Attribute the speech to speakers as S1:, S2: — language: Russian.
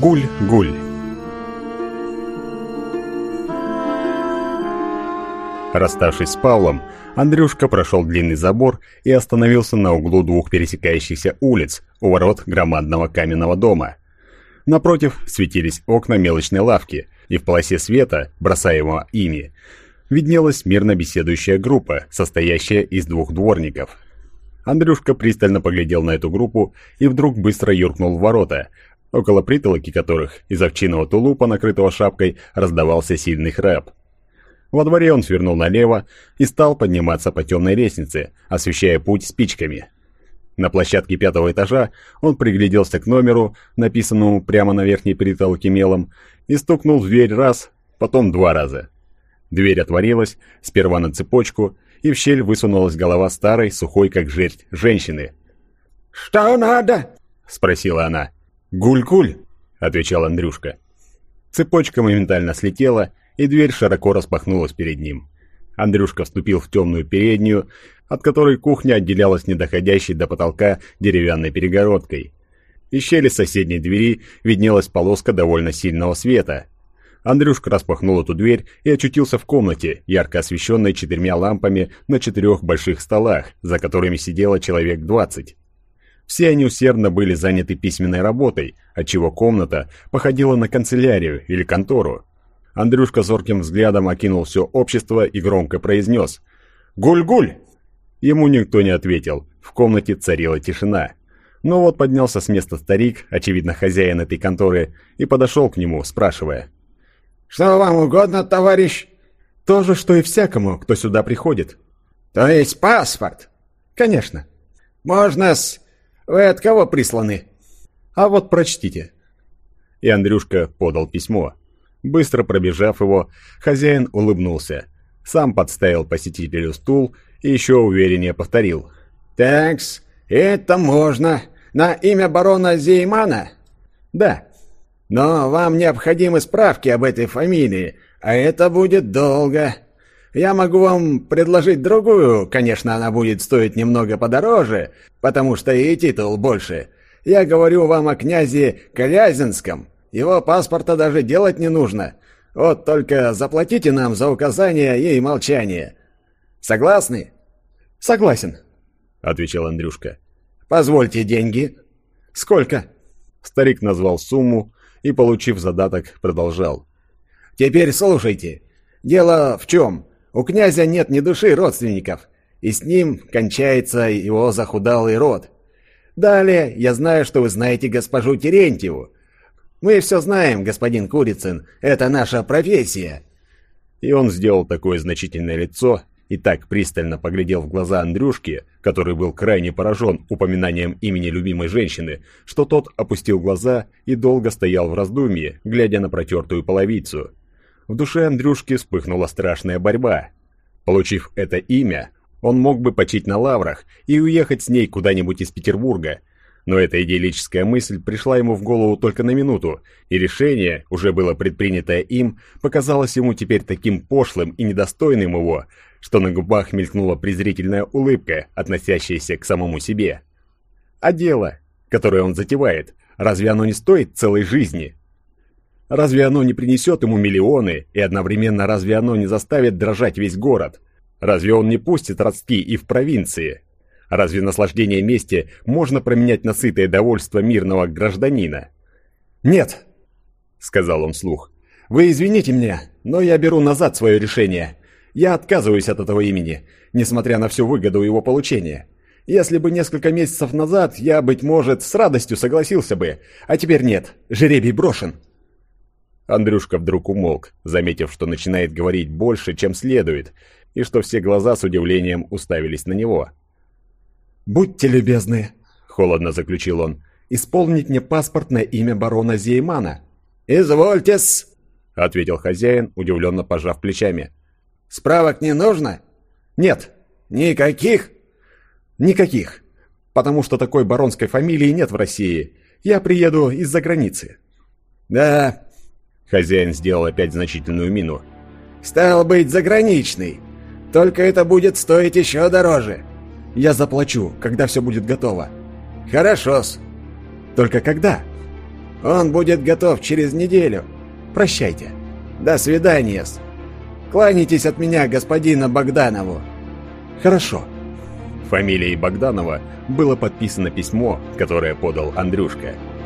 S1: Гуль-гуль. Расставшись с Павлом, Андрюшка прошел длинный забор и остановился на углу двух пересекающихся улиц у ворот громадного каменного дома. Напротив светились окна мелочной лавки, и в полосе света, бросаемого ими, виднелась мирно беседующая группа, состоящая из двух дворников. Андрюшка пристально поглядел на эту группу и вдруг быстро юркнул в ворота, около притолоки которых из овчинного тулупа, накрытого шапкой, раздавался сильный храп. Во дворе он свернул налево и стал подниматься по темной лестнице, освещая путь спичками. На площадке пятого этажа он пригляделся к номеру, написанному прямо на верхней притолоке мелом, и стукнул в дверь раз, потом два раза. Дверь отворилась, сперва на цепочку, и в щель высунулась голова старой, сухой как жерть, женщины.
S2: «Что надо?»
S1: — спросила она. «Гуль-гуль», — отвечал Андрюшка. Цепочка моментально слетела, и дверь широко распахнулась перед ним. Андрюшка вступил в темную переднюю, от которой кухня отделялась недоходящей до потолка деревянной перегородкой. Из щели соседней двери виднелась полоска довольно сильного света. Андрюшка распахнул эту дверь и очутился в комнате, ярко освещенной четырьмя лампами на четырех больших столах, за которыми сидело человек двадцать. Все они усердно были заняты письменной работой, отчего комната походила на канцелярию или контору. Андрюшка зорким взглядом окинул все общество и громко произнес «Гуль-гуль!». Ему никто не ответил, в комнате царила тишина. Но вот поднялся с места старик, очевидно хозяин этой конторы, и подошел к нему, спрашивая.
S2: «Что вам угодно, товарищ?»
S1: «То же, что и всякому, кто сюда приходит».
S2: «То есть паспорт?»
S1: «Конечно».
S2: «Можно-с... Вы от кого присланы?»
S1: «А вот прочтите». И Андрюшка подал письмо. Быстро пробежав его, хозяин улыбнулся. Сам подставил посетителю стул и еще увереннее повторил.
S2: «Такс, это можно. На имя барона Зеймана?»
S1: «Да».
S2: «Но вам необходимы справки об этой фамилии, а это будет долго. Я могу вам предложить другую, конечно, она будет стоить немного подороже, потому что и титул больше. Я говорю вам о князе Колязинском. Его паспорта даже делать не нужно. Вот только заплатите нам за указание и молчание. Согласны?»
S1: «Согласен», — отвечал Андрюшка.
S2: «Позвольте деньги».
S1: «Сколько?» Старик назвал сумму и, получив задаток, продолжал.
S2: «Теперь слушайте. Дело в чем? У князя нет ни души родственников, и с ним кончается его захудалый род. Далее, я знаю, что вы знаете госпожу Терентьеву. Мы все знаем, господин Курицын, это наша профессия».
S1: И он сделал такое значительное лицо, и так пристально поглядел в глаза Андрюшки, который был крайне поражен упоминанием имени любимой женщины, что тот опустил глаза и долго стоял в раздумье, глядя на протертую половицу. В душе Андрюшки вспыхнула страшная борьба. Получив это имя, он мог бы почить на лаврах и уехать с ней куда-нибудь из Петербурга, но эта идеалическая мысль пришла ему в голову только на минуту, и решение, уже было предпринятое им, показалось ему теперь таким пошлым и недостойным его, что на губах мелькнула презрительная улыбка, относящаяся к самому себе. А дело, которое он затевает, разве оно не стоит целой жизни? Разве оно не принесет ему миллионы, и одновременно разве оно не заставит дрожать весь город? Разве он не пустит родски и в провинции? Разве наслаждение мести можно променять на сытое довольство мирного гражданина? «Нет», — сказал он вслух, — «вы извините меня, но я беру назад свое решение. Я отказываюсь от этого имени, несмотря на всю выгоду его получения. Если бы несколько месяцев назад я, быть может, с радостью согласился бы, а теперь нет, жеребий брошен». Андрюшка вдруг умолк, заметив, что начинает говорить больше, чем следует, и что все глаза с удивлением уставились на него. «Будьте любезны», — холодно заключил он, — «исполнить мне паспорт на имя барона Зеймана».
S2: «Извольте-с», —
S1: ответил хозяин, удивленно пожав плечами.
S2: «Справок не нужно?»
S1: «Нет».
S2: «Никаких?»
S1: «Никаких. Потому что такой баронской фамилии нет в России. Я приеду из-за границы».
S2: «Да».
S1: Хозяин сделал опять значительную мину.
S2: «Стал быть, заграничный. Только это будет стоить еще дороже.
S1: Я заплачу, когда все будет готово».
S2: «Хорошо-с».
S1: «Только когда?»
S2: «Он будет готов через неделю. Прощайте». «До свидания-с. Кланяйтесь от меня господина Богданову».
S1: «Хорошо». Фамилией Богданова было подписано письмо, которое подал Андрюшка. «Андрюшка».